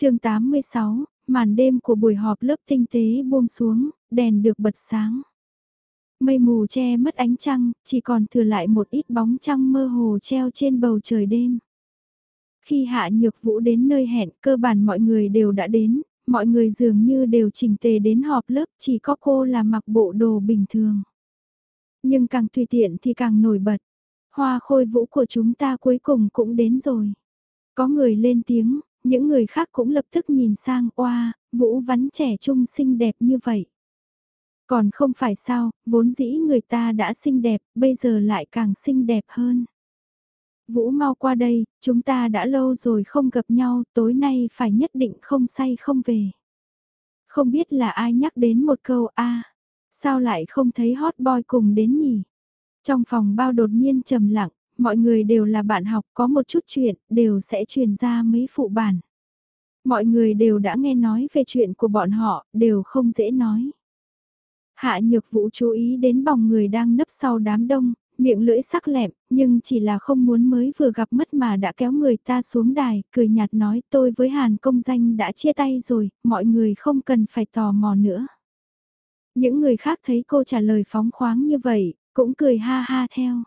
chương 86, màn đêm của buổi họp lớp tinh tế buông xuống, đèn được bật sáng. Mây mù che mất ánh trăng, chỉ còn thừa lại một ít bóng trăng mơ hồ treo trên bầu trời đêm. Khi Hạ Nhược Vũ đến nơi hẹn, cơ bản mọi người đều đã đến, mọi người dường như đều chỉnh tề đến họp lớp, chỉ có cô là mặc bộ đồ bình thường. Nhưng càng tùy tiện thì càng nổi bật. Hoa khôi vũ của chúng ta cuối cùng cũng đến rồi. Có người lên tiếng, những người khác cũng lập tức nhìn sang oa, vũ vắn trẻ trung xinh đẹp như vậy. Còn không phải sao, vốn dĩ người ta đã xinh đẹp, bây giờ lại càng xinh đẹp hơn. Vũ mau qua đây, chúng ta đã lâu rồi không gặp nhau, tối nay phải nhất định không say không về. Không biết là ai nhắc đến một câu a sao lại không thấy hot boy cùng đến nhỉ? Trong phòng bao đột nhiên trầm lặng, mọi người đều là bạn học có một chút chuyện, đều sẽ truyền ra mấy phụ bản. Mọi người đều đã nghe nói về chuyện của bọn họ, đều không dễ nói. Hạ nhược vũ chú ý đến bóng người đang nấp sau đám đông, miệng lưỡi sắc lẹm, nhưng chỉ là không muốn mới vừa gặp mất mà đã kéo người ta xuống đài, cười nhạt nói tôi với Hàn công danh đã chia tay rồi, mọi người không cần phải tò mò nữa. Những người khác thấy cô trả lời phóng khoáng như vậy, cũng cười ha ha theo.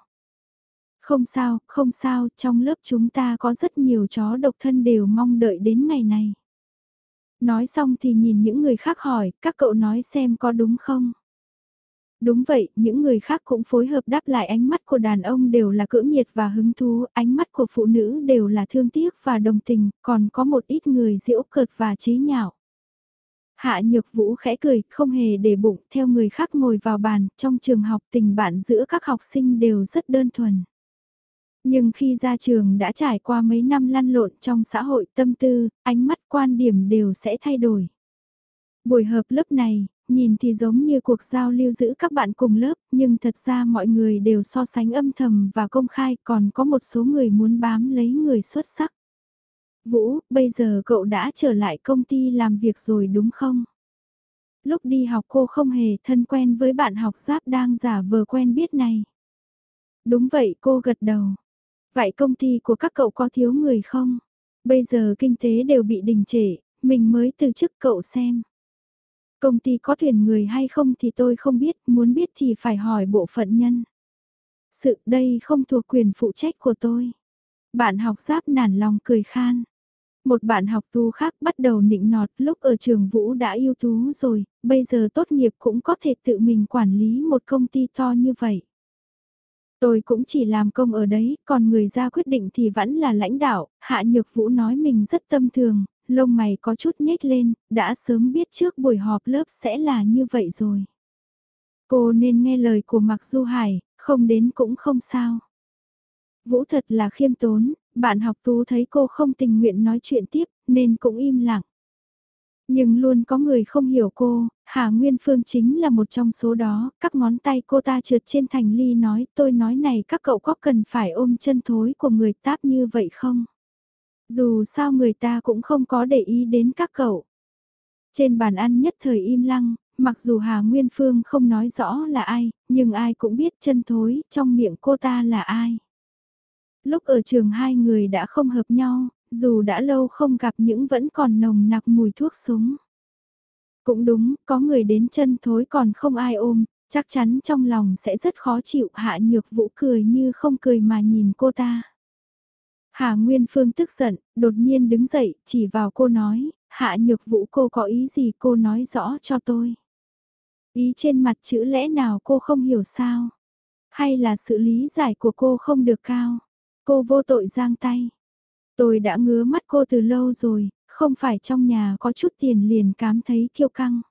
Không sao, không sao, trong lớp chúng ta có rất nhiều chó độc thân đều mong đợi đến ngày này. Nói xong thì nhìn những người khác hỏi, các cậu nói xem có đúng không? Đúng vậy, những người khác cũng phối hợp đáp lại ánh mắt của đàn ông đều là cưỡng nhiệt và hứng thú, ánh mắt của phụ nữ đều là thương tiếc và đồng tình, còn có một ít người diễu cợt và chế nhạo. Hạ Nhược Vũ khẽ cười, không hề để bụng, theo người khác ngồi vào bàn, trong trường học tình bạn giữa các học sinh đều rất đơn thuần. Nhưng khi ra trường đã trải qua mấy năm lăn lộn trong xã hội tâm tư, ánh mắt quan điểm đều sẽ thay đổi. Buổi hợp lớp này, nhìn thì giống như cuộc giao lưu giữa các bạn cùng lớp, nhưng thật ra mọi người đều so sánh âm thầm và công khai, còn có một số người muốn bám lấy người xuất sắc. Vũ, bây giờ cậu đã trở lại công ty làm việc rồi đúng không? Lúc đi học cô không hề thân quen với bạn học giáp đang giả vờ quen biết này. Đúng vậy cô gật đầu. Vậy công ty của các cậu có thiếu người không? Bây giờ kinh tế đều bị đình trệ, mình mới từ chức cậu xem. Công ty có tuyển người hay không thì tôi không biết, muốn biết thì phải hỏi bộ phận nhân. Sự đây không thuộc quyền phụ trách của tôi. Bạn học giáp nản lòng cười khan. Một bạn học tu khác bắt đầu nịnh nọt lúc ở trường Vũ đã yêu tú rồi, bây giờ tốt nghiệp cũng có thể tự mình quản lý một công ty to như vậy. Tôi cũng chỉ làm công ở đấy, còn người ra quyết định thì vẫn là lãnh đạo, Hạ Nhược Vũ nói mình rất tâm thường, lông mày có chút nhếch lên, đã sớm biết trước buổi họp lớp sẽ là như vậy rồi. Cô nên nghe lời của Mạc Du Hải, không đến cũng không sao. Vũ thật là khiêm tốn, bạn học tú thấy cô không tình nguyện nói chuyện tiếp, nên cũng im lặng. Nhưng luôn có người không hiểu cô, Hà Nguyên Phương chính là một trong số đó, các ngón tay cô ta trượt trên thành ly nói tôi nói này các cậu có cần phải ôm chân thối của người táp như vậy không? Dù sao người ta cũng không có để ý đến các cậu. Trên bàn ăn nhất thời im lặng, mặc dù Hà Nguyên Phương không nói rõ là ai, nhưng ai cũng biết chân thối trong miệng cô ta là ai. Lúc ở trường hai người đã không hợp nhau, dù đã lâu không gặp những vẫn còn nồng nặc mùi thuốc súng. Cũng đúng, có người đến chân thối còn không ai ôm, chắc chắn trong lòng sẽ rất khó chịu hạ nhược vũ cười như không cười mà nhìn cô ta. Hà Nguyên Phương tức giận, đột nhiên đứng dậy, chỉ vào cô nói, hạ nhược vũ cô có ý gì cô nói rõ cho tôi. Ý trên mặt chữ lẽ nào cô không hiểu sao? Hay là sự lý giải của cô không được cao? Cô vô tội giang tay. Tôi đã ngứa mắt cô từ lâu rồi, không phải trong nhà có chút tiền liền cảm thấy kiêu căng.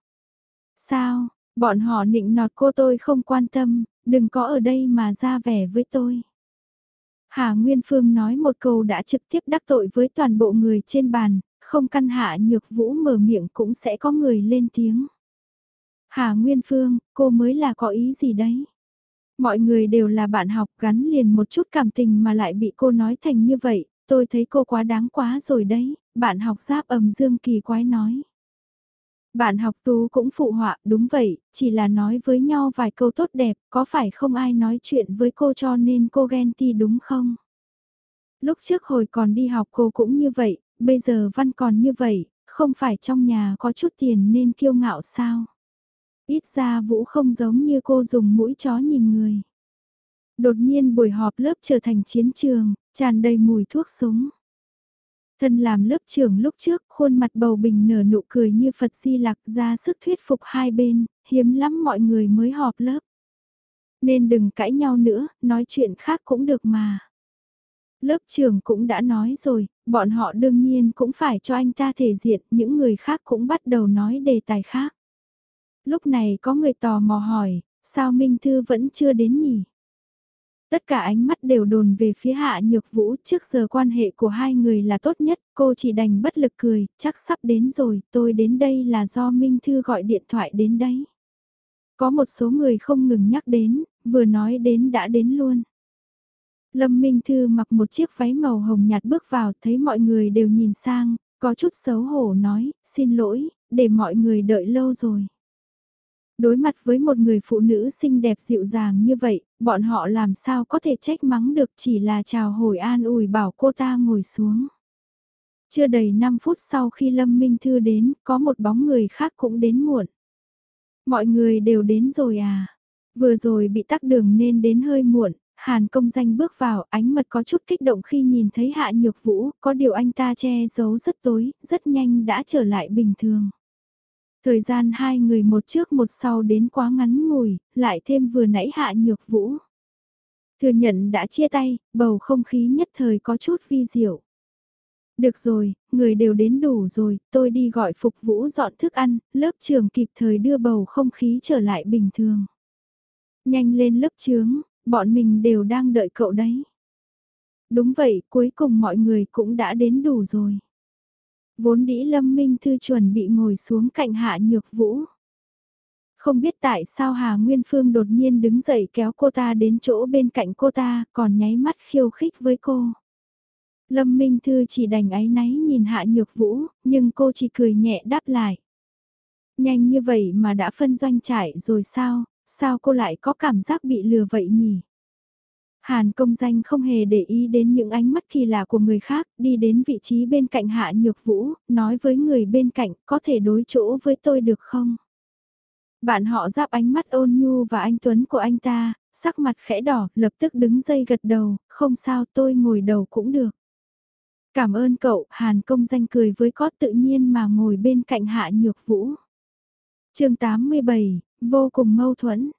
Sao, bọn họ nịnh nọt cô tôi không quan tâm, đừng có ở đây mà ra vẻ với tôi. Hà Nguyên Phương nói một câu đã trực tiếp đắc tội với toàn bộ người trên bàn, không căn hạ nhược vũ mở miệng cũng sẽ có người lên tiếng. Hà Nguyên Phương, cô mới là có ý gì đấy? Mọi người đều là bạn học gắn liền một chút cảm tình mà lại bị cô nói thành như vậy, tôi thấy cô quá đáng quá rồi đấy, bạn học giáp ầm dương kỳ quái nói. Bạn học tú cũng phụ họa, đúng vậy, chỉ là nói với nhau vài câu tốt đẹp, có phải không ai nói chuyện với cô cho nên cô ghen ti đúng không? Lúc trước hồi còn đi học cô cũng như vậy, bây giờ văn còn như vậy, không phải trong nhà có chút tiền nên kiêu ngạo sao? Ít ra Vũ không giống như cô dùng mũi chó nhìn người. Đột nhiên buổi họp lớp trở thành chiến trường, tràn đầy mùi thuốc súng. Thân làm lớp trưởng lúc trước, khuôn mặt bầu bình nở nụ cười như Phật di lạc ra sức thuyết phục hai bên, hiếm lắm mọi người mới họp lớp. Nên đừng cãi nhau nữa, nói chuyện khác cũng được mà. Lớp trưởng cũng đã nói rồi, bọn họ đương nhiên cũng phải cho anh ta thể diện, những người khác cũng bắt đầu nói đề tài khác. Lúc này có người tò mò hỏi, sao Minh Thư vẫn chưa đến nhỉ? Tất cả ánh mắt đều đồn về phía Hạ Nhược Vũ trước giờ quan hệ của hai người là tốt nhất, cô chỉ đành bất lực cười, chắc sắp đến rồi, tôi đến đây là do Minh Thư gọi điện thoại đến đấy. Có một số người không ngừng nhắc đến, vừa nói đến đã đến luôn. Lâm Minh Thư mặc một chiếc váy màu hồng nhạt bước vào thấy mọi người đều nhìn sang, có chút xấu hổ nói, xin lỗi, để mọi người đợi lâu rồi. Đối mặt với một người phụ nữ xinh đẹp dịu dàng như vậy, bọn họ làm sao có thể trách mắng được chỉ là chào hồi an ủi bảo cô ta ngồi xuống. Chưa đầy 5 phút sau khi Lâm Minh Thư đến, có một bóng người khác cũng đến muộn. Mọi người đều đến rồi à? Vừa rồi bị tắc đường nên đến hơi muộn, Hàn công danh bước vào, ánh mật có chút kích động khi nhìn thấy Hạ Nhược Vũ, có điều anh ta che giấu rất tối, rất nhanh đã trở lại bình thường. Thời gian hai người một trước một sau đến quá ngắn ngủi, lại thêm vừa nãy Hạ Nhược Vũ. Thừa nhận đã chia tay, bầu không khí nhất thời có chút vi diệu. Được rồi, người đều đến đủ rồi, tôi đi gọi phục vũ dọn thức ăn, lớp trường kịp thời đưa bầu không khí trở lại bình thường. Nhanh lên lớp trướng, bọn mình đều đang đợi cậu đấy. Đúng vậy, cuối cùng mọi người cũng đã đến đủ rồi. Vốn đĩ Lâm Minh Thư chuẩn bị ngồi xuống cạnh Hạ Nhược Vũ. Không biết tại sao Hà Nguyên Phương đột nhiên đứng dậy kéo cô ta đến chỗ bên cạnh cô ta, còn nháy mắt khiêu khích với cô. Lâm Minh Thư chỉ đành áy náy nhìn Hạ Nhược Vũ, nhưng cô chỉ cười nhẹ đáp lại. Nhanh như vậy mà đã phân doanh trại rồi sao, sao cô lại có cảm giác bị lừa vậy nhỉ? Hàn công danh không hề để ý đến những ánh mắt kỳ lạ của người khác, đi đến vị trí bên cạnh Hạ Nhược Vũ, nói với người bên cạnh có thể đối chỗ với tôi được không? Bạn họ giáp ánh mắt ôn nhu và anh Tuấn của anh ta, sắc mặt khẽ đỏ, lập tức đứng dây gật đầu, không sao tôi ngồi đầu cũng được. Cảm ơn cậu, Hàn công danh cười với có tự nhiên mà ngồi bên cạnh Hạ Nhược Vũ. chương 87, vô cùng mâu thuẫn.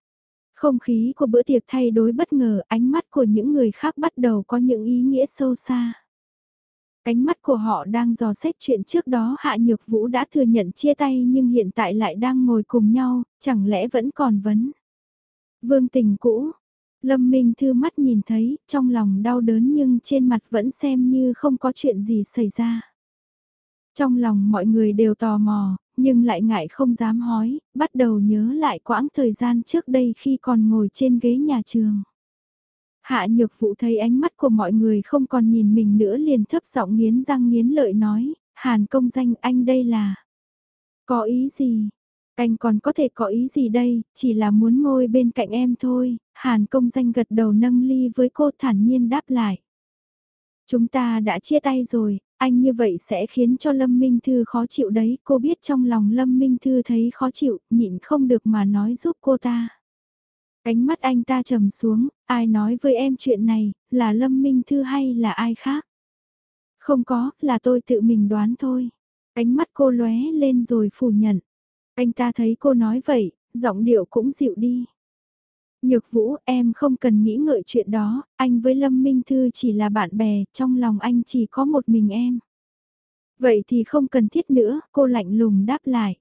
Không khí của bữa tiệc thay đổi bất ngờ, ánh mắt của những người khác bắt đầu có những ý nghĩa sâu xa. Ánh mắt của họ đang dò xét chuyện trước đó Hạ Nhược Vũ đã thừa nhận chia tay nhưng hiện tại lại đang ngồi cùng nhau, chẳng lẽ vẫn còn vấn. Vương tình cũ, Lâm Minh Thư mắt nhìn thấy, trong lòng đau đớn nhưng trên mặt vẫn xem như không có chuyện gì xảy ra. Trong lòng mọi người đều tò mò, nhưng lại ngại không dám hói, bắt đầu nhớ lại quãng thời gian trước đây khi còn ngồi trên ghế nhà trường. Hạ nhược phụ thấy ánh mắt của mọi người không còn nhìn mình nữa liền thấp giọng nghiến răng nghiến lợi nói, Hàn công danh anh đây là... Có ý gì? Anh còn có thể có ý gì đây, chỉ là muốn ngồi bên cạnh em thôi, Hàn công danh gật đầu nâng ly với cô thản nhiên đáp lại. Chúng ta đã chia tay rồi, anh như vậy sẽ khiến cho Lâm Minh Thư khó chịu đấy, cô biết trong lòng Lâm Minh Thư thấy khó chịu, nhịn không được mà nói giúp cô ta. Cánh mắt anh ta trầm xuống, ai nói với em chuyện này, là Lâm Minh Thư hay là ai khác? Không có, là tôi tự mình đoán thôi. Cánh mắt cô lóe lên rồi phủ nhận. Anh ta thấy cô nói vậy, giọng điệu cũng dịu đi. Nhược Vũ, em không cần nghĩ ngợi chuyện đó, anh với Lâm Minh Thư chỉ là bạn bè, trong lòng anh chỉ có một mình em. Vậy thì không cần thiết nữa, cô lạnh lùng đáp lại.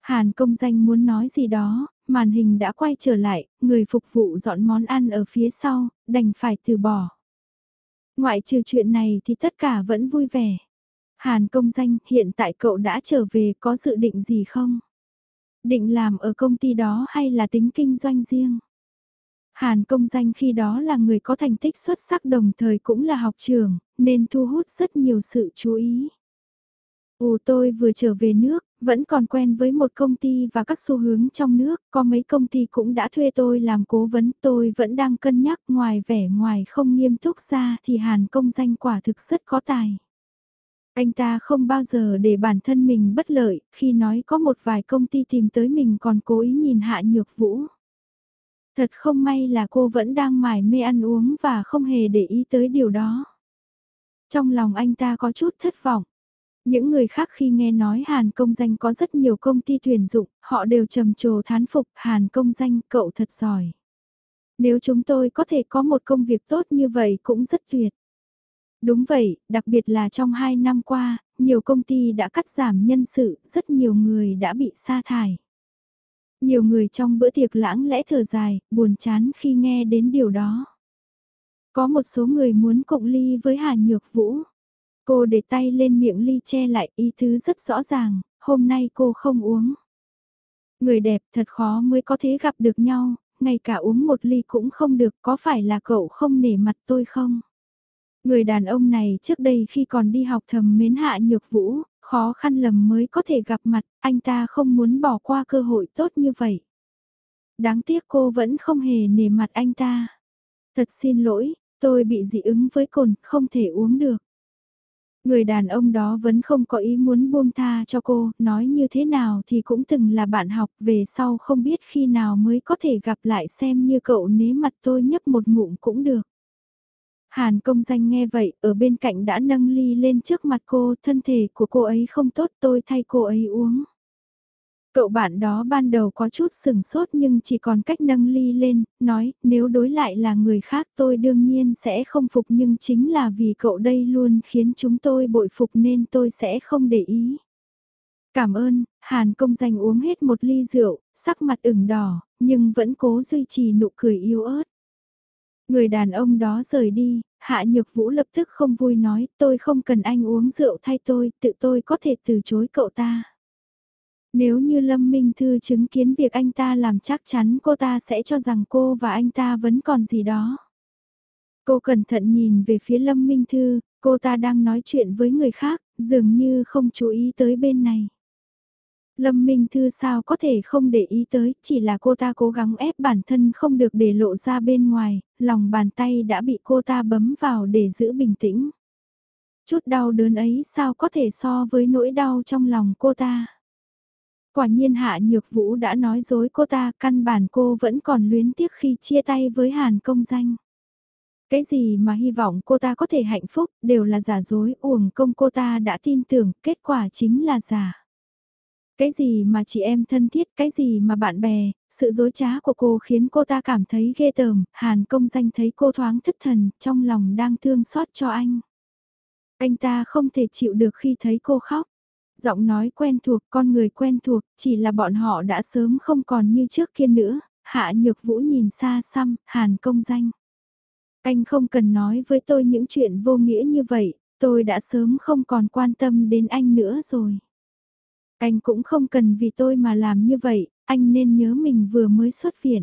Hàn công danh muốn nói gì đó, màn hình đã quay trở lại, người phục vụ dọn món ăn ở phía sau, đành phải từ bỏ. Ngoại trừ chuyện này thì tất cả vẫn vui vẻ. Hàn công danh, hiện tại cậu đã trở về có dự định gì không? Định làm ở công ty đó hay là tính kinh doanh riêng? Hàn công danh khi đó là người có thành tích xuất sắc đồng thời cũng là học trường, nên thu hút rất nhiều sự chú ý. Ồ tôi vừa trở về nước, vẫn còn quen với một công ty và các xu hướng trong nước, có mấy công ty cũng đã thuê tôi làm cố vấn, tôi vẫn đang cân nhắc ngoài vẻ ngoài không nghiêm túc ra thì Hàn công danh quả thực rất có tài. Anh ta không bao giờ để bản thân mình bất lợi, khi nói có một vài công ty tìm tới mình còn cố ý nhìn hạ nhược vũ. Thật không may là cô vẫn đang mải mê ăn uống và không hề để ý tới điều đó. Trong lòng anh ta có chút thất vọng. Những người khác khi nghe nói Hàn công danh có rất nhiều công ty tuyển dụng, họ đều trầm trồ thán phục Hàn công danh cậu thật giỏi. Nếu chúng tôi có thể có một công việc tốt như vậy cũng rất tuyệt. Đúng vậy, đặc biệt là trong 2 năm qua, nhiều công ty đã cắt giảm nhân sự, rất nhiều người đã bị sa thải. Nhiều người trong bữa tiệc lãng lẽ thở dài, buồn chán khi nghe đến điều đó. Có một số người muốn cộng ly với Hà Nhược Vũ. Cô để tay lên miệng ly che lại ý tứ rất rõ ràng, hôm nay cô không uống. Người đẹp thật khó mới có thể gặp được nhau, ngay cả uống một ly cũng không được có phải là cậu không nể mặt tôi không? Người đàn ông này trước đây khi còn đi học thầm mến hạ nhược vũ, khó khăn lầm mới có thể gặp mặt, anh ta không muốn bỏ qua cơ hội tốt như vậy. Đáng tiếc cô vẫn không hề nề mặt anh ta. Thật xin lỗi, tôi bị dị ứng với cồn, không thể uống được. Người đàn ông đó vẫn không có ý muốn buông tha cho cô, nói như thế nào thì cũng từng là bạn học về sau không biết khi nào mới có thể gặp lại xem như cậu nế mặt tôi nhấp một ngụm cũng được. Hàn công danh nghe vậy, ở bên cạnh đã nâng ly lên trước mặt cô, thân thể của cô ấy không tốt tôi thay cô ấy uống. Cậu bạn đó ban đầu có chút sừng sốt nhưng chỉ còn cách nâng ly lên, nói nếu đối lại là người khác tôi đương nhiên sẽ không phục nhưng chính là vì cậu đây luôn khiến chúng tôi bội phục nên tôi sẽ không để ý. Cảm ơn, Hàn công danh uống hết một ly rượu, sắc mặt ửng đỏ, nhưng vẫn cố duy trì nụ cười yêu ớt. Người đàn ông đó rời đi, Hạ Nhược Vũ lập tức không vui nói tôi không cần anh uống rượu thay tôi, tự tôi có thể từ chối cậu ta. Nếu như Lâm Minh Thư chứng kiến việc anh ta làm chắc chắn cô ta sẽ cho rằng cô và anh ta vẫn còn gì đó. Cô cẩn thận nhìn về phía Lâm Minh Thư, cô ta đang nói chuyện với người khác, dường như không chú ý tới bên này. Lâm Minh Thư sao có thể không để ý tới, chỉ là cô ta cố gắng ép bản thân không được để lộ ra bên ngoài, lòng bàn tay đã bị cô ta bấm vào để giữ bình tĩnh. Chút đau đớn ấy sao có thể so với nỗi đau trong lòng cô ta. Quả nhiên Hạ Nhược Vũ đã nói dối cô ta, căn bản cô vẫn còn luyến tiếc khi chia tay với Hàn công danh. Cái gì mà hy vọng cô ta có thể hạnh phúc đều là giả dối, uổng công cô ta đã tin tưởng, kết quả chính là giả. Cái gì mà chị em thân thiết, cái gì mà bạn bè, sự dối trá của cô khiến cô ta cảm thấy ghê tởm, Hàn công danh thấy cô thoáng thất thần, trong lòng đang thương xót cho anh. Anh ta không thể chịu được khi thấy cô khóc. Giọng nói quen thuộc, con người quen thuộc, chỉ là bọn họ đã sớm không còn như trước kia nữa. Hạ Nhược Vũ nhìn xa xăm, Hàn công danh. Anh không cần nói với tôi những chuyện vô nghĩa như vậy, tôi đã sớm không còn quan tâm đến anh nữa rồi. Anh cũng không cần vì tôi mà làm như vậy, anh nên nhớ mình vừa mới xuất viện.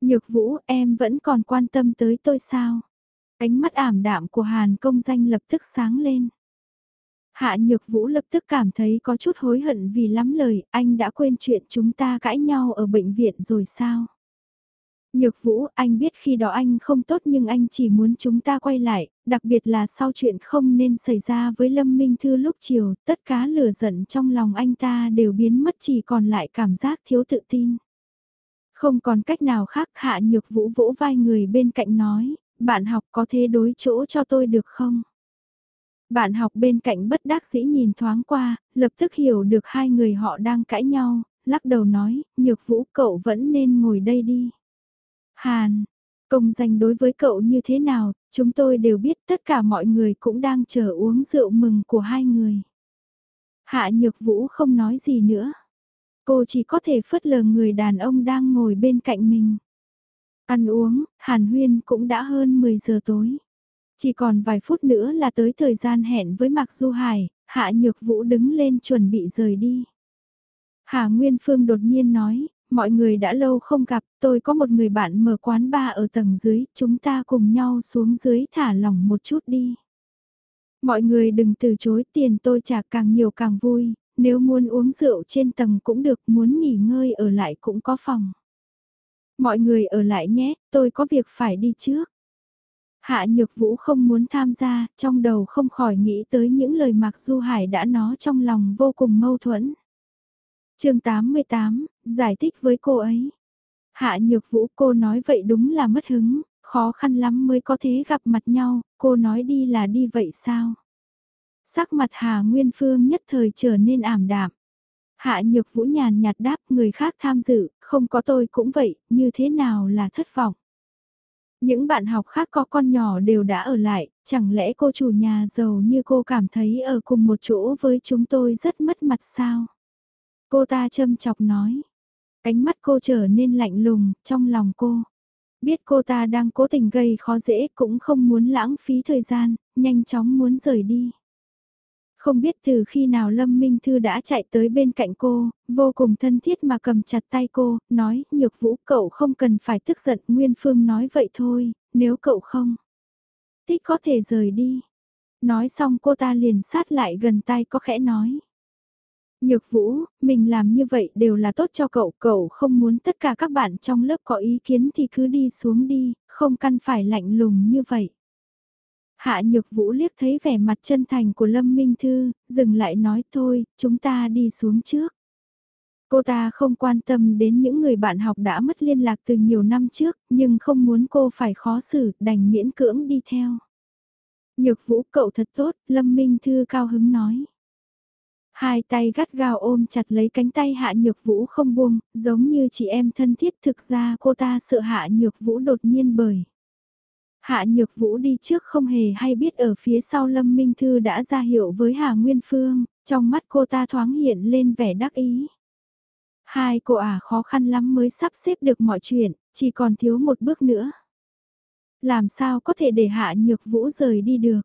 Nhược Vũ, em vẫn còn quan tâm tới tôi sao? Ánh mắt ảm đạm của Hàn công danh lập tức sáng lên. Hạ Nhược Vũ lập tức cảm thấy có chút hối hận vì lắm lời, anh đã quên chuyện chúng ta cãi nhau ở bệnh viện rồi sao? Nhược Vũ, anh biết khi đó anh không tốt nhưng anh chỉ muốn chúng ta quay lại, đặc biệt là sau chuyện không nên xảy ra với Lâm Minh Thư lúc chiều, tất cả lửa giận trong lòng anh ta đều biến mất chỉ còn lại cảm giác thiếu tự tin. Không còn cách nào khác Hạ Nhược Vũ vỗ vai người bên cạnh nói, bạn học có thế đối chỗ cho tôi được không? Bạn học bên cạnh bất đắc dĩ nhìn thoáng qua, lập tức hiểu được hai người họ đang cãi nhau, lắc đầu nói, Nhược Vũ cậu vẫn nên ngồi đây đi. Hàn, công danh đối với cậu như thế nào, chúng tôi đều biết tất cả mọi người cũng đang chờ uống rượu mừng của hai người. Hạ Nhược Vũ không nói gì nữa. Cô chỉ có thể phớt lờ người đàn ông đang ngồi bên cạnh mình. Ăn uống, Hàn Huyên cũng đã hơn 10 giờ tối. Chỉ còn vài phút nữa là tới thời gian hẹn với Mạc Du Hải, Hạ Nhược Vũ đứng lên chuẩn bị rời đi. Hà Nguyên Phương đột nhiên nói, mọi người đã lâu không gặp, tôi có một người bạn mở quán bar ở tầng dưới, chúng ta cùng nhau xuống dưới thả lỏng một chút đi. Mọi người đừng từ chối tiền tôi trả càng nhiều càng vui, nếu muốn uống rượu trên tầng cũng được, muốn nghỉ ngơi ở lại cũng có phòng. Mọi người ở lại nhé, tôi có việc phải đi trước. Hạ Nhược Vũ không muốn tham gia, trong đầu không khỏi nghĩ tới những lời Mạc Du Hải đã nói trong lòng vô cùng mâu thuẫn chương 88, giải thích với cô ấy. Hạ Nhược Vũ cô nói vậy đúng là mất hứng, khó khăn lắm mới có thể gặp mặt nhau, cô nói đi là đi vậy sao? Sắc mặt Hà Nguyên Phương nhất thời trở nên ảm đạm. Hạ Nhược Vũ nhàn nhạt đáp người khác tham dự, không có tôi cũng vậy, như thế nào là thất vọng. Những bạn học khác có con nhỏ đều đã ở lại, chẳng lẽ cô chủ nhà giàu như cô cảm thấy ở cùng một chỗ với chúng tôi rất mất mặt sao? Cô ta châm chọc nói. Ánh mắt cô trở nên lạnh lùng, trong lòng cô. Biết cô ta đang cố tình gây khó dễ cũng không muốn lãng phí thời gian, nhanh chóng muốn rời đi. Không biết từ khi nào Lâm Minh Thư đã chạy tới bên cạnh cô, vô cùng thân thiết mà cầm chặt tay cô, nói, nhược vũ cậu không cần phải tức giận, Nguyên Phương nói vậy thôi, nếu cậu không. Tích có thể rời đi. Nói xong cô ta liền sát lại gần tay có khẽ nói. Nhược vũ, mình làm như vậy đều là tốt cho cậu, cậu không muốn tất cả các bạn trong lớp có ý kiến thì cứ đi xuống đi, không cần phải lạnh lùng như vậy. Hạ Nhược Vũ liếc thấy vẻ mặt chân thành của Lâm Minh Thư, dừng lại nói thôi, chúng ta đi xuống trước. Cô ta không quan tâm đến những người bạn học đã mất liên lạc từ nhiều năm trước, nhưng không muốn cô phải khó xử, đành miễn cưỡng đi theo. Nhược Vũ cậu thật tốt, Lâm Minh Thư cao hứng nói. Hai tay gắt gao ôm chặt lấy cánh tay Hạ Nhược Vũ không buông, giống như chị em thân thiết thực ra cô ta sợ Hạ Nhược Vũ đột nhiên bởi. Hạ Nhược Vũ đi trước không hề hay biết ở phía sau Lâm Minh Thư đã ra hiệu với Hà Nguyên Phương, trong mắt cô ta thoáng hiện lên vẻ đắc ý. Hai cô ả à khó khăn lắm mới sắp xếp được mọi chuyện, chỉ còn thiếu một bước nữa. Làm sao có thể để Hạ Nhược Vũ rời đi được?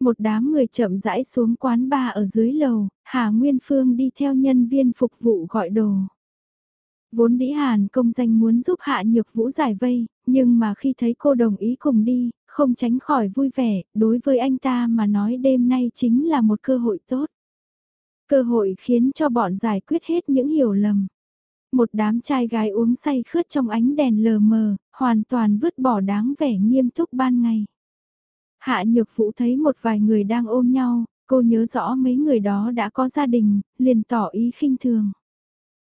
Một đám người chậm rãi xuống quán bar ở dưới lầu, Hà Nguyên Phương đi theo nhân viên phục vụ gọi đồ. Vốn đĩ Hàn công danh muốn giúp Hạ Nhược Vũ giải vây, nhưng mà khi thấy cô đồng ý cùng đi, không tránh khỏi vui vẻ, đối với anh ta mà nói đêm nay chính là một cơ hội tốt. Cơ hội khiến cho bọn giải quyết hết những hiểu lầm. Một đám trai gái uống say khướt trong ánh đèn lờ mờ, hoàn toàn vứt bỏ đáng vẻ nghiêm túc ban ngày. Hạ Nhược Vũ thấy một vài người đang ôm nhau, cô nhớ rõ mấy người đó đã có gia đình, liền tỏ ý khinh thường.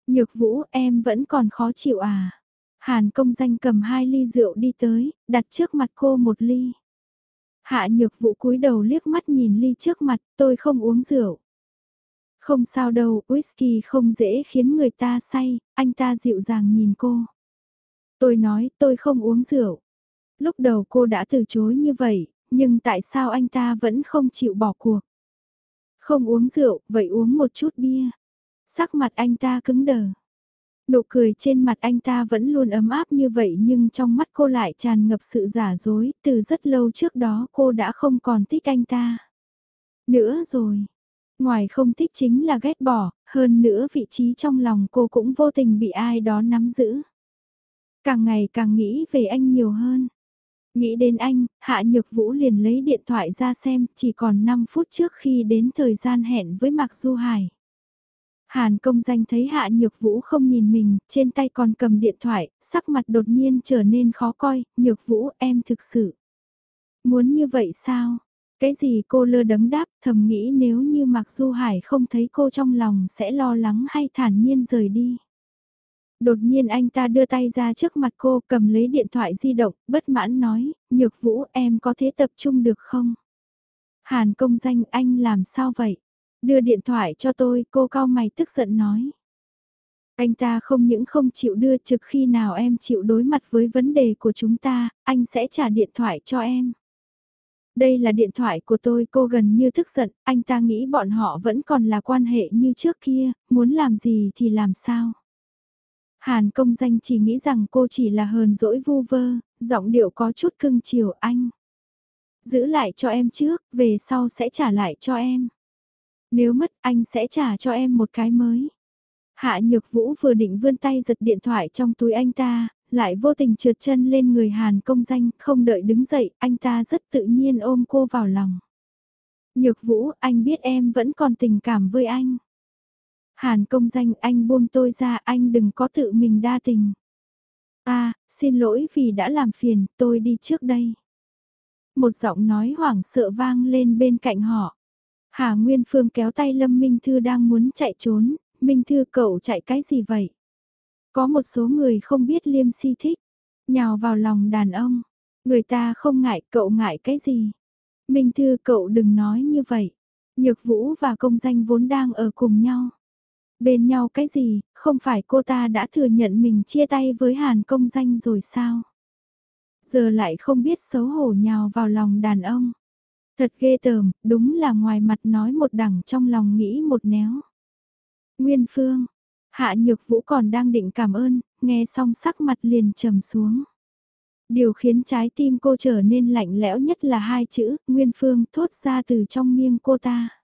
Nhược Vũ em vẫn còn khó chịu à? Hàn công danh cầm hai ly rượu đi tới, đặt trước mặt cô một ly. Hạ Nhược Vũ cúi đầu liếc mắt nhìn ly trước mặt, tôi không uống rượu. Không sao đâu, whisky không dễ khiến người ta say, anh ta dịu dàng nhìn cô. Tôi nói tôi không uống rượu. Lúc đầu cô đã từ chối như vậy, nhưng tại sao anh ta vẫn không chịu bỏ cuộc? Không uống rượu, vậy uống một chút bia. Sắc mặt anh ta cứng đờ. Nụ cười trên mặt anh ta vẫn luôn ấm áp như vậy nhưng trong mắt cô lại tràn ngập sự giả dối, từ rất lâu trước đó cô đã không còn thích anh ta. Nữa rồi, ngoài không thích chính là ghét bỏ, hơn nữa vị trí trong lòng cô cũng vô tình bị ai đó nắm giữ. Càng ngày càng nghĩ về anh nhiều hơn. Nghĩ đến anh, Hạ Nhược Vũ liền lấy điện thoại ra xem, chỉ còn 5 phút trước khi đến thời gian hẹn với Mạc Du Hải. Hàn công danh thấy Hạ Nhược Vũ không nhìn mình, trên tay còn cầm điện thoại, sắc mặt đột nhiên trở nên khó coi, Nhược Vũ em thực sự. Muốn như vậy sao? Cái gì cô lơ đấm đáp thầm nghĩ nếu như Mạc Du Hải không thấy cô trong lòng sẽ lo lắng hay thản nhiên rời đi. Đột nhiên anh ta đưa tay ra trước mặt cô cầm lấy điện thoại di động, bất mãn nói, Nhược Vũ em có thể tập trung được không? Hàn công danh anh làm sao vậy? Đưa điện thoại cho tôi, cô cao mày tức giận nói. Anh ta không những không chịu đưa trực khi nào em chịu đối mặt với vấn đề của chúng ta, anh sẽ trả điện thoại cho em. Đây là điện thoại của tôi, cô gần như tức giận, anh ta nghĩ bọn họ vẫn còn là quan hệ như trước kia, muốn làm gì thì làm sao. Hàn công danh chỉ nghĩ rằng cô chỉ là hờn dỗi vu vơ, giọng điệu có chút cưng chiều anh. Giữ lại cho em trước, về sau sẽ trả lại cho em. Nếu mất anh sẽ trả cho em một cái mới. Hạ Nhược Vũ vừa định vươn tay giật điện thoại trong túi anh ta, lại vô tình trượt chân lên người Hàn công danh, không đợi đứng dậy, anh ta rất tự nhiên ôm cô vào lòng. Nhược Vũ, anh biết em vẫn còn tình cảm với anh. Hàn công danh anh buông tôi ra, anh đừng có tự mình đa tình. À, xin lỗi vì đã làm phiền, tôi đi trước đây. Một giọng nói hoảng sợ vang lên bên cạnh họ. Hà Nguyên Phương kéo tay Lâm Minh Thư đang muốn chạy trốn, Minh Thư cậu chạy cái gì vậy? Có một số người không biết liêm si thích, nhào vào lòng đàn ông. Người ta không ngại, cậu ngại cái gì? Minh Thư cậu đừng nói như vậy. Nhược Vũ và công danh vốn đang ở cùng nhau. Bên nhau cái gì, không phải cô ta đã thừa nhận mình chia tay với Hàn công danh rồi sao? Giờ lại không biết xấu hổ nhào vào lòng đàn ông. Thật ghê tởm, đúng là ngoài mặt nói một đằng trong lòng nghĩ một néo. Nguyên Phương, Hạ Nhược Vũ còn đang định cảm ơn, nghe xong sắc mặt liền trầm xuống. Điều khiến trái tim cô trở nên lạnh lẽo nhất là hai chữ, Nguyên Phương thốt ra từ trong miệng cô ta.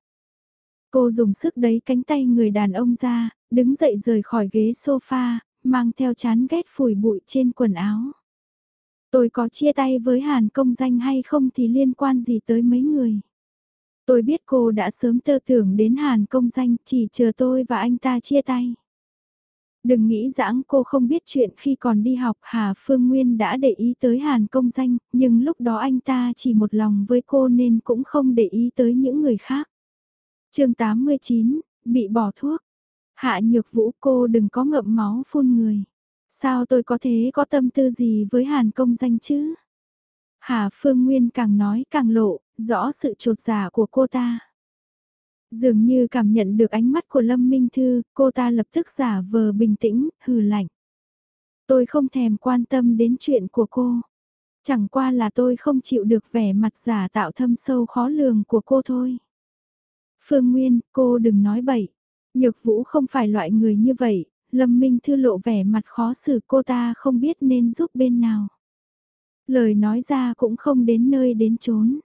Cô dùng sức đấy cánh tay người đàn ông ra, đứng dậy rời khỏi ghế sofa, mang theo chán ghét phủi bụi trên quần áo. Tôi có chia tay với Hàn công danh hay không thì liên quan gì tới mấy người. Tôi biết cô đã sớm tơ tưởng đến Hàn công danh chỉ chờ tôi và anh ta chia tay. Đừng nghĩ rằng cô không biết chuyện khi còn đi học Hà Phương Nguyên đã để ý tới Hàn công danh, nhưng lúc đó anh ta chỉ một lòng với cô nên cũng không để ý tới những người khác chương 89, bị bỏ thuốc. Hạ nhược vũ cô đừng có ngậm máu phun người. Sao tôi có thế có tâm tư gì với Hàn công danh chứ? Hà Phương Nguyên càng nói càng lộ, rõ sự trột giả của cô ta. Dường như cảm nhận được ánh mắt của Lâm Minh Thư, cô ta lập tức giả vờ bình tĩnh, hừ lạnh. Tôi không thèm quan tâm đến chuyện của cô. Chẳng qua là tôi không chịu được vẻ mặt giả tạo thâm sâu khó lường của cô thôi. Phương Nguyên, cô đừng nói bậy. Nhược Vũ không phải loại người như vậy, Lâm Minh Thư lộ vẻ mặt khó xử cô ta không biết nên giúp bên nào. Lời nói ra cũng không đến nơi đến chốn.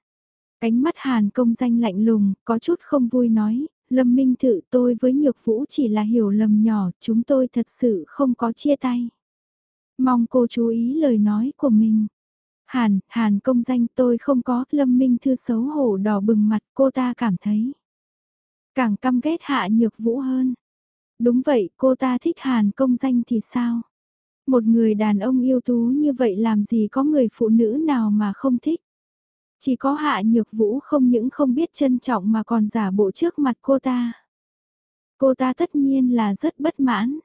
Cánh mắt Hàn công danh lạnh lùng, có chút không vui nói, Lâm Minh Thự tôi với Nhược Vũ chỉ là hiểu lầm nhỏ, chúng tôi thật sự không có chia tay. Mong cô chú ý lời nói của mình. Hàn, Hàn công danh tôi không có, Lâm Minh Thư xấu hổ đỏ bừng mặt cô ta cảm thấy. Càng căm ghét hạ nhược vũ hơn. Đúng vậy, cô ta thích Hàn công danh thì sao? Một người đàn ông yêu tú như vậy làm gì có người phụ nữ nào mà không thích? Chỉ có hạ nhược vũ không những không biết trân trọng mà còn giả bộ trước mặt cô ta. Cô ta tất nhiên là rất bất mãn.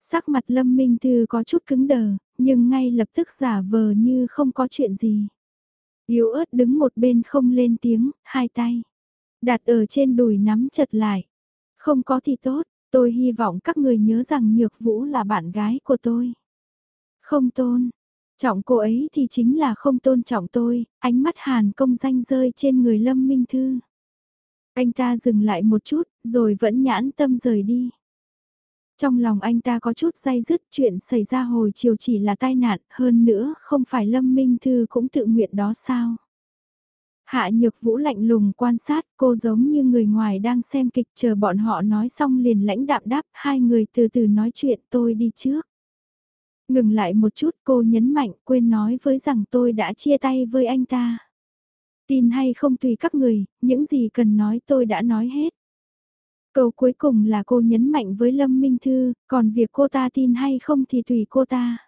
Sắc mặt Lâm Minh Thư có chút cứng đờ, nhưng ngay lập tức giả vờ như không có chuyện gì. Yếu ớt đứng một bên không lên tiếng, hai tay. Đặt ở trên đùi nắm chặt lại. Không có thì tốt, Tôi hy vọng các người nhớ rằng Nhược Vũ là bạn gái của tôi. Không tôn. Trọng cô ấy thì chính là không tôn trọng tôi, ánh mắt hàn công danh rơi trên người Lâm Minh Thư. Anh ta dừng lại một chút, rồi vẫn nhãn tâm rời đi. Trong lòng anh ta có chút dây dứt chuyện xảy ra hồi chiều chỉ là tai nạn, hơn nữa không phải Lâm Minh Thư cũng tự nguyện đó sao. Hạ Nhược Vũ lạnh lùng quan sát cô giống như người ngoài đang xem kịch chờ bọn họ nói xong liền lãnh đạm đáp hai người từ từ nói chuyện tôi đi trước. Ngừng lại một chút cô nhấn mạnh quên nói với rằng tôi đã chia tay với anh ta. Tin hay không tùy các người, những gì cần nói tôi đã nói hết. Câu cuối cùng là cô nhấn mạnh với Lâm Minh Thư, còn việc cô ta tin hay không thì tùy cô ta.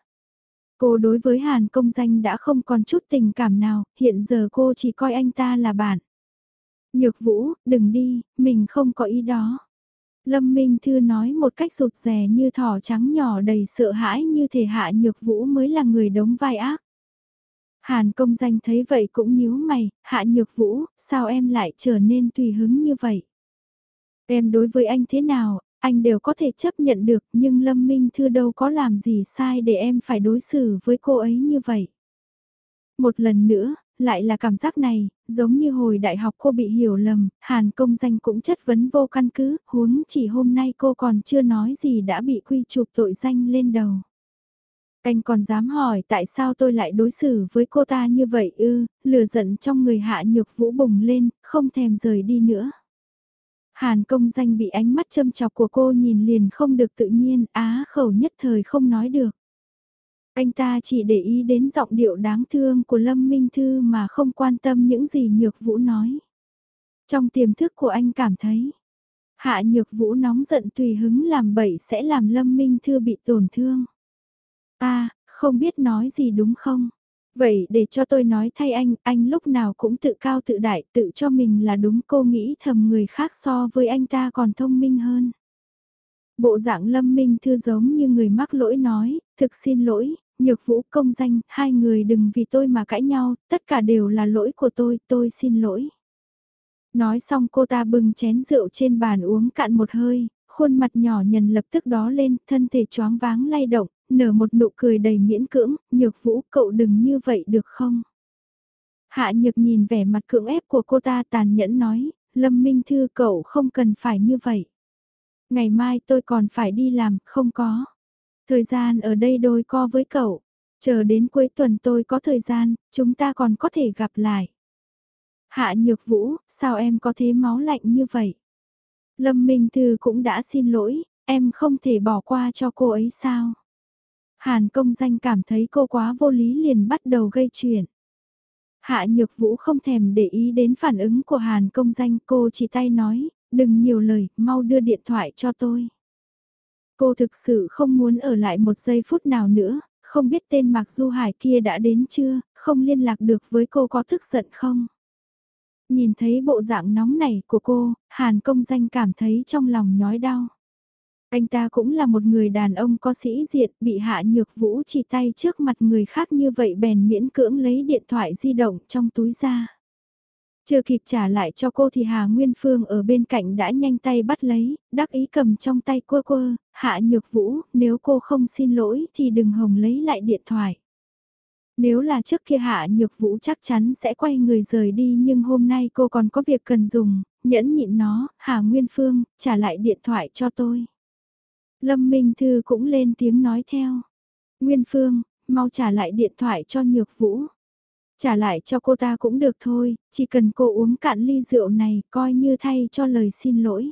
Cô đối với Hàn công danh đã không còn chút tình cảm nào, hiện giờ cô chỉ coi anh ta là bạn. Nhược Vũ, đừng đi, mình không có ý đó. Lâm Minh Thư nói một cách rụt rè như thỏ trắng nhỏ đầy sợ hãi như thể Hạ Nhược Vũ mới là người đóng vai ác. Hàn công danh thấy vậy cũng nhíu mày, Hạ Nhược Vũ, sao em lại trở nên tùy hứng như vậy? Em đối với anh thế nào, anh đều có thể chấp nhận được nhưng Lâm Minh Thư đâu có làm gì sai để em phải đối xử với cô ấy như vậy. Một lần nữa, lại là cảm giác này, giống như hồi đại học cô bị hiểu lầm, Hàn công danh cũng chất vấn vô căn cứ, huống chỉ hôm nay cô còn chưa nói gì đã bị quy chụp tội danh lên đầu. Anh còn dám hỏi tại sao tôi lại đối xử với cô ta như vậy ư, lửa giận trong người hạ nhược vũ bùng lên, không thèm rời đi nữa. Hàn công danh bị ánh mắt châm chọc của cô nhìn liền không được tự nhiên, á khẩu nhất thời không nói được. Anh ta chỉ để ý đến giọng điệu đáng thương của Lâm Minh Thư mà không quan tâm những gì Nhược Vũ nói. Trong tiềm thức của anh cảm thấy, Hạ Nhược Vũ nóng giận tùy hứng làm bậy sẽ làm Lâm Minh Thư bị tổn thương. Ta, không biết nói gì đúng không? Vậy để cho tôi nói thay anh, anh lúc nào cũng tự cao tự đại, tự cho mình là đúng cô nghĩ thầm người khác so với anh ta còn thông minh hơn. Bộ dạng lâm minh thư giống như người mắc lỗi nói, thực xin lỗi, nhược vũ công danh, hai người đừng vì tôi mà cãi nhau, tất cả đều là lỗi của tôi, tôi xin lỗi. Nói xong cô ta bưng chén rượu trên bàn uống cạn một hơi, khuôn mặt nhỏ nhần lập tức đó lên, thân thể choáng váng lay động, nở một nụ cười đầy miễn cưỡng, nhược vũ cậu đừng như vậy được không? Hạ nhược nhìn vẻ mặt cưỡng ép của cô ta tàn nhẫn nói, Lâm Minh Thư cậu không cần phải như vậy. Ngày mai tôi còn phải đi làm, không có. Thời gian ở đây đôi co với cậu. Chờ đến cuối tuần tôi có thời gian, chúng ta còn có thể gặp lại. Hạ nhược vũ, sao em có thế máu lạnh như vậy? Lâm Minh Thư cũng đã xin lỗi, em không thể bỏ qua cho cô ấy sao? Hàn công danh cảm thấy cô quá vô lý liền bắt đầu gây chuyện. Hạ nhược vũ không thèm để ý đến phản ứng của Hàn công danh cô chỉ tay nói, đừng nhiều lời, mau đưa điện thoại cho tôi. Cô thực sự không muốn ở lại một giây phút nào nữa, không biết tên Mạc Du Hải kia đã đến chưa, không liên lạc được với cô có thức giận không? Nhìn thấy bộ dạng nóng này của cô, Hàn công danh cảm thấy trong lòng nhói đau. Anh ta cũng là một người đàn ông có sĩ diện, bị hạ nhược vũ chỉ tay trước mặt người khác như vậy bèn miễn cưỡng lấy điện thoại di động trong túi ra. Chưa kịp trả lại cho cô thì Hà Nguyên Phương ở bên cạnh đã nhanh tay bắt lấy, đắc ý cầm trong tay quơ quơ, hạ nhược vũ, nếu cô không xin lỗi thì đừng hồng lấy lại điện thoại. Nếu là trước kia hạ nhược vũ chắc chắn sẽ quay người rời đi nhưng hôm nay cô còn có việc cần dùng, nhẫn nhịn nó, Hà Nguyên Phương, trả lại điện thoại cho tôi. Lâm Minh Thư cũng lên tiếng nói theo. Nguyên Phương, mau trả lại điện thoại cho Nhược Vũ. Trả lại cho cô ta cũng được thôi, chỉ cần cô uống cạn ly rượu này coi như thay cho lời xin lỗi.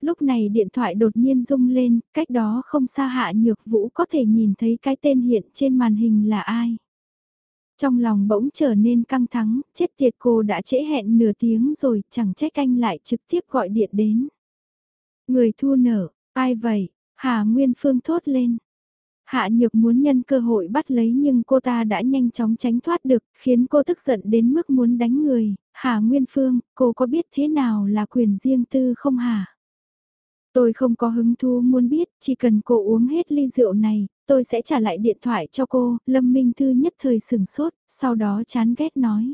Lúc này điện thoại đột nhiên rung lên, cách đó không xa hạ nhược vũ có thể nhìn thấy cái tên hiện trên màn hình là ai. Trong lòng bỗng trở nên căng thẳng, chết tiệt cô đã trễ hẹn nửa tiếng rồi, chẳng trách anh lại trực tiếp gọi điện đến. Người thu nở, ai vậy? Hà Nguyên Phương thốt lên. Hạ Nhược muốn nhân cơ hội bắt lấy nhưng cô ta đã nhanh chóng tránh thoát được, khiến cô tức giận đến mức muốn đánh người. Hà Nguyên Phương, cô có biết thế nào là quyền riêng tư không hả? Tôi không có hứng thú muốn biết, chỉ cần cô uống hết ly rượu này, tôi sẽ trả lại điện thoại cho cô, Lâm Minh Thư nhất thời sừng sốt, sau đó chán ghét nói.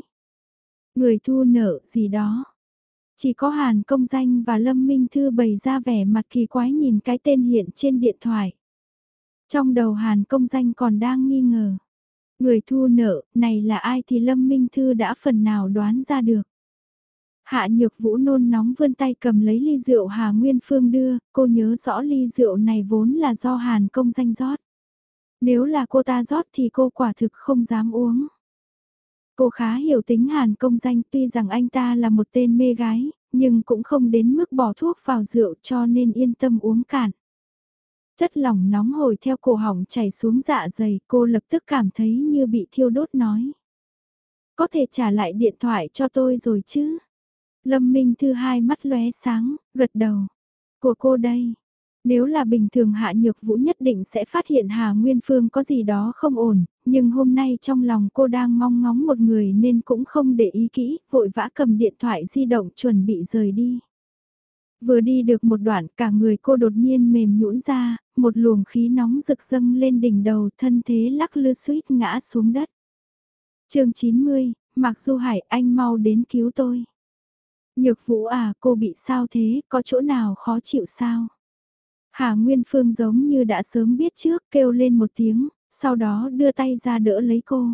Người thu nợ gì đó. Chỉ có Hàn Công Danh và Lâm Minh Thư bày ra vẻ mặt kỳ quái nhìn cái tên hiện trên điện thoại. Trong đầu Hàn Công Danh còn đang nghi ngờ. Người thu nợ, này là ai thì Lâm Minh Thư đã phần nào đoán ra được. Hạ Nhược Vũ nôn nóng vươn tay cầm lấy ly rượu Hà Nguyên Phương đưa, cô nhớ rõ ly rượu này vốn là do Hàn công danh rót. Nếu là cô ta rót thì cô quả thực không dám uống. Cô khá hiểu tính Hàn công danh tuy rằng anh ta là một tên mê gái, nhưng cũng không đến mức bỏ thuốc vào rượu cho nên yên tâm uống cạn. Chất lỏng nóng hồi theo cổ họng chảy xuống dạ dày cô lập tức cảm thấy như bị thiêu đốt nói. Có thể trả lại điện thoại cho tôi rồi chứ? Lâm Minh Thư hai mắt lóe sáng, gật đầu. Của cô đây. Nếu là bình thường Hạ Nhược Vũ nhất định sẽ phát hiện Hà Nguyên Phương có gì đó không ổn, nhưng hôm nay trong lòng cô đang mong ngóng một người nên cũng không để ý kỹ, vội vã cầm điện thoại di động chuẩn bị rời đi. Vừa đi được một đoạn cả người cô đột nhiên mềm nhũn ra, một luồng khí nóng rực dâng lên đỉnh đầu thân thế lắc lư suýt ngã xuống đất. chương 90, Mạc Du Hải anh mau đến cứu tôi. Nhược vũ à, cô bị sao thế, có chỗ nào khó chịu sao? Hà Nguyên Phương giống như đã sớm biết trước kêu lên một tiếng, sau đó đưa tay ra đỡ lấy cô.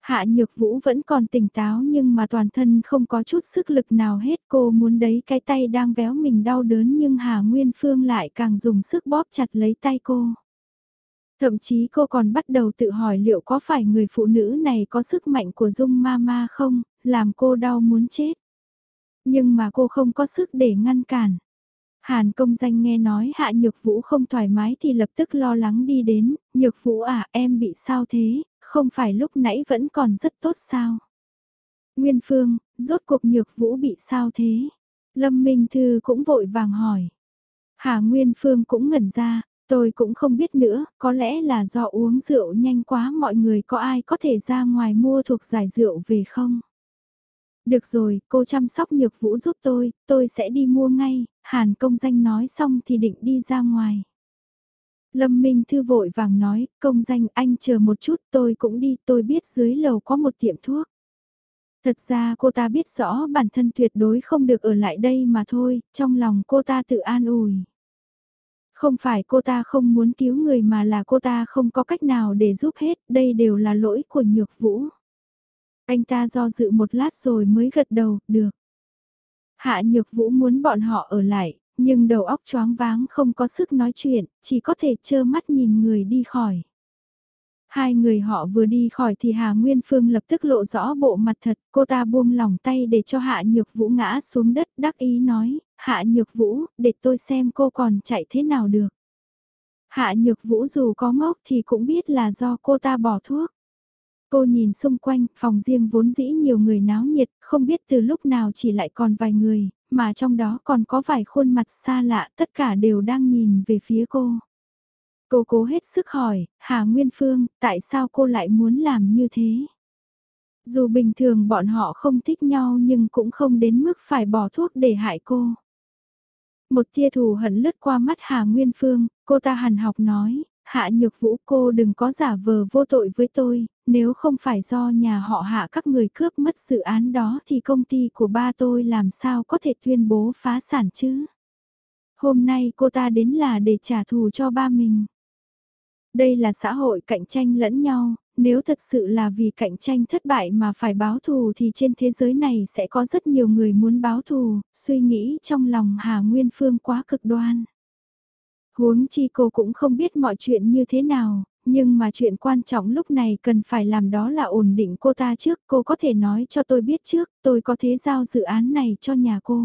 Hạ Nhược Vũ vẫn còn tỉnh táo nhưng mà toàn thân không có chút sức lực nào hết cô muốn đấy cái tay đang véo mình đau đớn nhưng Hà Nguyên Phương lại càng dùng sức bóp chặt lấy tay cô. Thậm chí cô còn bắt đầu tự hỏi liệu có phải người phụ nữ này có sức mạnh của Dung Mama không, làm cô đau muốn chết. Nhưng mà cô không có sức để ngăn cản. Hàn công danh nghe nói hạ nhược vũ không thoải mái thì lập tức lo lắng đi đến, nhược vũ à em bị sao thế, không phải lúc nãy vẫn còn rất tốt sao. Nguyên Phương, rốt cuộc nhược vũ bị sao thế? Lâm Minh Thư cũng vội vàng hỏi. Hà Nguyên Phương cũng ngẩn ra, Tôi cũng không biết nữa, có lẽ là do uống rượu nhanh quá mọi người có ai có thể ra ngoài mua thuộc giải rượu về không? Được rồi, cô chăm sóc nhược vũ giúp tôi, tôi sẽ đi mua ngay, Hàn công danh nói xong thì định đi ra ngoài. Lâm Minh Thư vội vàng nói, công danh anh chờ một chút tôi cũng đi, tôi biết dưới lầu có một tiệm thuốc. Thật ra cô ta biết rõ bản thân tuyệt đối không được ở lại đây mà thôi, trong lòng cô ta tự an ủi. Không phải cô ta không muốn cứu người mà là cô ta không có cách nào để giúp hết, đây đều là lỗi của nhược vũ. Anh ta do dự một lát rồi mới gật đầu, được. Hạ nhược vũ muốn bọn họ ở lại, nhưng đầu óc choáng váng không có sức nói chuyện, chỉ có thể trơ mắt nhìn người đi khỏi. Hai người họ vừa đi khỏi thì Hà Nguyên Phương lập tức lộ rõ bộ mặt thật, cô ta buông lỏng tay để cho Hạ Nhược Vũ ngã xuống đất đắc ý nói, Hạ Nhược Vũ, để tôi xem cô còn chạy thế nào được. Hạ Nhược Vũ dù có ngốc thì cũng biết là do cô ta bỏ thuốc. Cô nhìn xung quanh, phòng riêng vốn dĩ nhiều người náo nhiệt, không biết từ lúc nào chỉ lại còn vài người, mà trong đó còn có vài khuôn mặt xa lạ, tất cả đều đang nhìn về phía cô. Cô cố hết sức hỏi, Hà Nguyên Phương, tại sao cô lại muốn làm như thế? Dù bình thường bọn họ không thích nhau nhưng cũng không đến mức phải bỏ thuốc để hại cô. Một tia thù hận lướt qua mắt Hà Nguyên Phương, cô ta hằn học nói, Hạ Nhược Vũ cô đừng có giả vờ vô tội với tôi, nếu không phải do nhà họ hạ các người cướp mất dự án đó thì công ty của ba tôi làm sao có thể tuyên bố phá sản chứ? Hôm nay cô ta đến là để trả thù cho ba mình. Đây là xã hội cạnh tranh lẫn nhau, nếu thật sự là vì cạnh tranh thất bại mà phải báo thù thì trên thế giới này sẽ có rất nhiều người muốn báo thù, suy nghĩ trong lòng Hà Nguyên Phương quá cực đoan. Huống chi cô cũng không biết mọi chuyện như thế nào, nhưng mà chuyện quan trọng lúc này cần phải làm đó là ổn định cô ta trước, cô có thể nói cho tôi biết trước, tôi có thể giao dự án này cho nhà cô.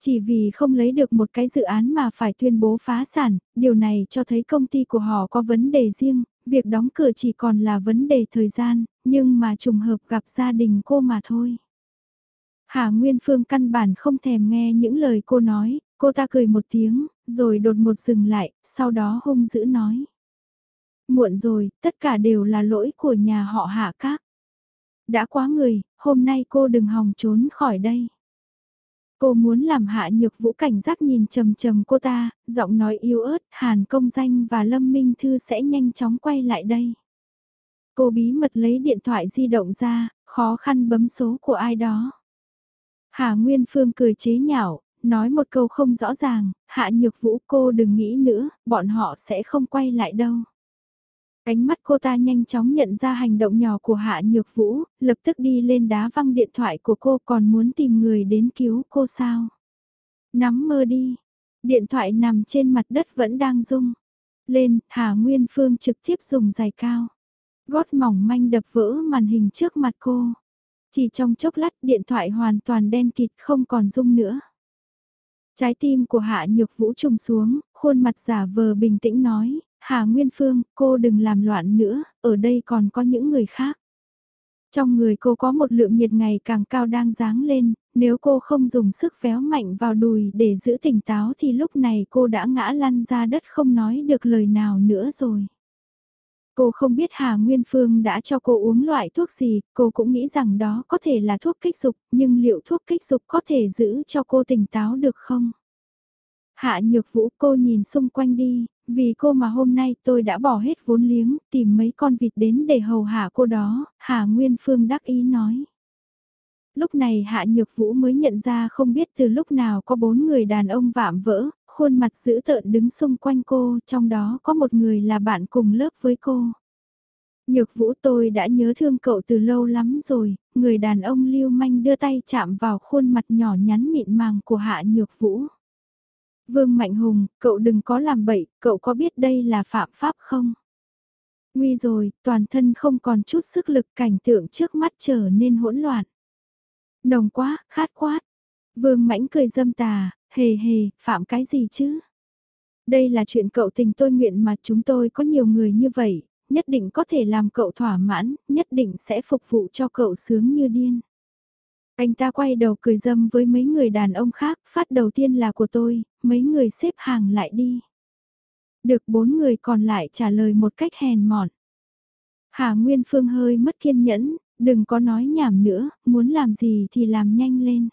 Chỉ vì không lấy được một cái dự án mà phải tuyên bố phá sản, điều này cho thấy công ty của họ có vấn đề riêng, việc đóng cửa chỉ còn là vấn đề thời gian, nhưng mà trùng hợp gặp gia đình cô mà thôi. Hà Nguyên Phương căn bản không thèm nghe những lời cô nói, cô ta cười một tiếng, rồi đột một dừng lại, sau đó hung dữ nói. Muộn rồi, tất cả đều là lỗi của nhà họ hạ các. Đã quá người, hôm nay cô đừng hòng trốn khỏi đây. Cô muốn làm hạ nhược vũ cảnh giác nhìn trầm trầm cô ta, giọng nói yếu ớt, Hàn Công Danh và Lâm Minh Thư sẽ nhanh chóng quay lại đây. Cô bí mật lấy điện thoại di động ra, khó khăn bấm số của ai đó. Hà Nguyên Phương cười chế nhạo, nói một câu không rõ ràng, hạ nhược vũ cô đừng nghĩ nữa, bọn họ sẽ không quay lại đâu. Ánh mắt cô ta nhanh chóng nhận ra hành động nhỏ của Hạ Nhược Vũ, lập tức đi lên đá văng điện thoại của cô còn muốn tìm người đến cứu cô sao. Nắm mơ đi, điện thoại nằm trên mặt đất vẫn đang rung. Lên, Hà Nguyên Phương trực tiếp dùng giày cao. Gót mỏng manh đập vỡ màn hình trước mặt cô. Chỉ trong chốc lát điện thoại hoàn toàn đen kịt không còn rung nữa. Trái tim của Hạ Nhược Vũ trùng xuống, khuôn mặt giả vờ bình tĩnh nói, Hà Nguyên Phương, cô đừng làm loạn nữa, ở đây còn có những người khác. Trong người cô có một lượng nhiệt ngày càng cao đang dáng lên, nếu cô không dùng sức véo mạnh vào đùi để giữ tỉnh táo thì lúc này cô đã ngã lăn ra đất không nói được lời nào nữa rồi. Cô không biết Hà Nguyên Phương đã cho cô uống loại thuốc gì, cô cũng nghĩ rằng đó có thể là thuốc kích dục, nhưng liệu thuốc kích dục có thể giữ cho cô tỉnh táo được không? Hạ nhược vũ cô nhìn xung quanh đi, vì cô mà hôm nay tôi đã bỏ hết vốn liếng, tìm mấy con vịt đến để hầu hạ cô đó, Hà Nguyên Phương đắc ý nói. Lúc này Hạ Nhược Vũ mới nhận ra không biết từ lúc nào có bốn người đàn ông vạm vỡ, khuôn mặt dữ tợn đứng xung quanh cô, trong đó có một người là bạn cùng lớp với cô. Nhược Vũ tôi đã nhớ thương cậu từ lâu lắm rồi, người đàn ông lưu manh đưa tay chạm vào khuôn mặt nhỏ nhắn mịn màng của Hạ Nhược Vũ. Vương Mạnh Hùng, cậu đừng có làm bậy, cậu có biết đây là phạm pháp không? Nguy rồi, toàn thân không còn chút sức lực cảnh tượng trước mắt trở nên hỗn loạn. Nồng quá, khát quá. Vương Mãnh cười dâm tà, hề hề, phạm cái gì chứ? Đây là chuyện cậu tình tôi nguyện mà chúng tôi có nhiều người như vậy, nhất định có thể làm cậu thỏa mãn, nhất định sẽ phục vụ cho cậu sướng như điên. Anh ta quay đầu cười dâm với mấy người đàn ông khác, phát đầu tiên là của tôi, mấy người xếp hàng lại đi. Được bốn người còn lại trả lời một cách hèn mọn. Hà Nguyên Phương hơi mất kiên nhẫn, đừng có nói nhảm nữa, muốn làm gì thì làm nhanh lên.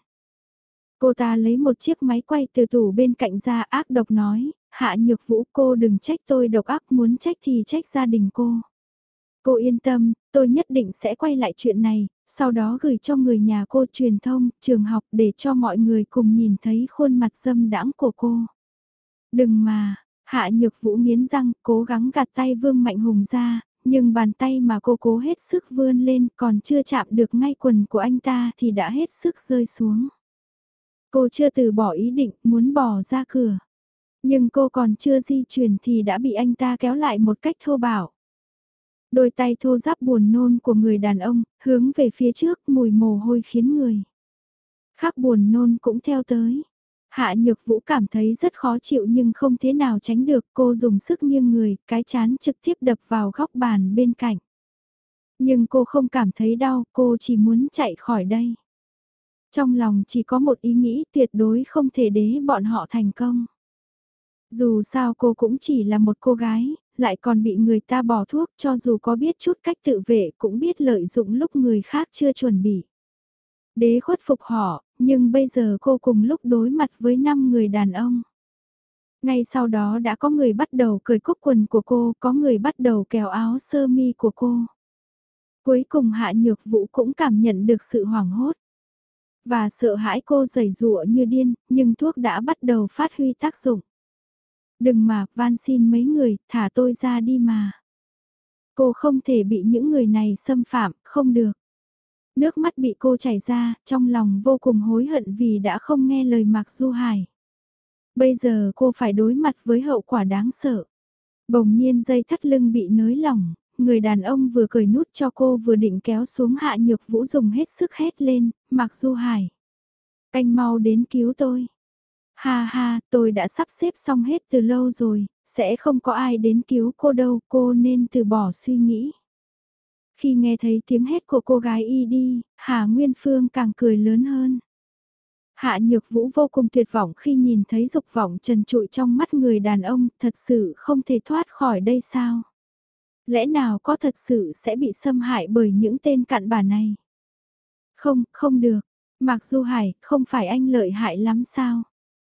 Cô ta lấy một chiếc máy quay từ tủ bên cạnh ra ác độc nói, hạ nhược vũ cô đừng trách tôi độc ác muốn trách thì trách gia đình cô. Cô yên tâm, tôi nhất định sẽ quay lại chuyện này, sau đó gửi cho người nhà cô truyền thông, trường học để cho mọi người cùng nhìn thấy khuôn mặt dâm đãng của cô. Đừng mà, hạ nhược vũ nghiến răng, cố gắng gạt tay Vương Mạnh Hùng ra, nhưng bàn tay mà cô cố hết sức vươn lên còn chưa chạm được ngay quần của anh ta thì đã hết sức rơi xuống. Cô chưa từ bỏ ý định muốn bỏ ra cửa. Nhưng cô còn chưa di chuyển thì đã bị anh ta kéo lại một cách thô bạo. Đôi tay thô ráp buồn nôn của người đàn ông, hướng về phía trước mùi mồ hôi khiến người. Khác buồn nôn cũng theo tới. Hạ Nhược Vũ cảm thấy rất khó chịu nhưng không thế nào tránh được cô dùng sức nghiêng người, cái chán trực tiếp đập vào góc bàn bên cạnh. Nhưng cô không cảm thấy đau, cô chỉ muốn chạy khỏi đây. Trong lòng chỉ có một ý nghĩ tuyệt đối không thể để bọn họ thành công. Dù sao cô cũng chỉ là một cô gái, lại còn bị người ta bỏ thuốc cho dù có biết chút cách tự vệ cũng biết lợi dụng lúc người khác chưa chuẩn bị. Đế khuất phục họ, nhưng bây giờ cô cùng lúc đối mặt với 5 người đàn ông. Ngay sau đó đã có người bắt đầu cởi cúc quần của cô, có người bắt đầu kéo áo sơ mi của cô. Cuối cùng Hạ Nhược Vũ cũng cảm nhận được sự hoảng hốt. Và sợ hãi cô giày rụa như điên, nhưng thuốc đã bắt đầu phát huy tác dụng. Đừng mà, van xin mấy người, thả tôi ra đi mà. Cô không thể bị những người này xâm phạm, không được. Nước mắt bị cô chảy ra, trong lòng vô cùng hối hận vì đã không nghe lời Mạc Du Hải. Bây giờ cô phải đối mặt với hậu quả đáng sợ. Bỗng nhiên dây thắt lưng bị nới lỏng, người đàn ông vừa cởi nút cho cô vừa định kéo xuống hạ nhược vũ dùng hết sức hét lên, mặc Du Hải. Canh mau đến cứu tôi. Ha ha, tôi đã sắp xếp xong hết từ lâu rồi, sẽ không có ai đến cứu cô đâu, cô nên từ bỏ suy nghĩ. Khi nghe thấy tiếng hét của cô gái y đi, Hà Nguyên Phương càng cười lớn hơn. Hạ Nhược Vũ vô cùng tuyệt vọng khi nhìn thấy dục vọng trần trụi trong mắt người đàn ông, thật sự không thể thoát khỏi đây sao? Lẽ nào có thật sự sẽ bị xâm hại bởi những tên cặn bà này? Không, không được. Mặc dù Hải, không phải anh lợi hại lắm sao?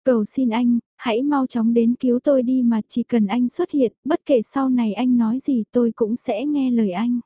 Cầu xin anh, hãy mau chóng đến cứu tôi đi mà chỉ cần anh xuất hiện, bất kể sau này anh nói gì tôi cũng sẽ nghe lời anh.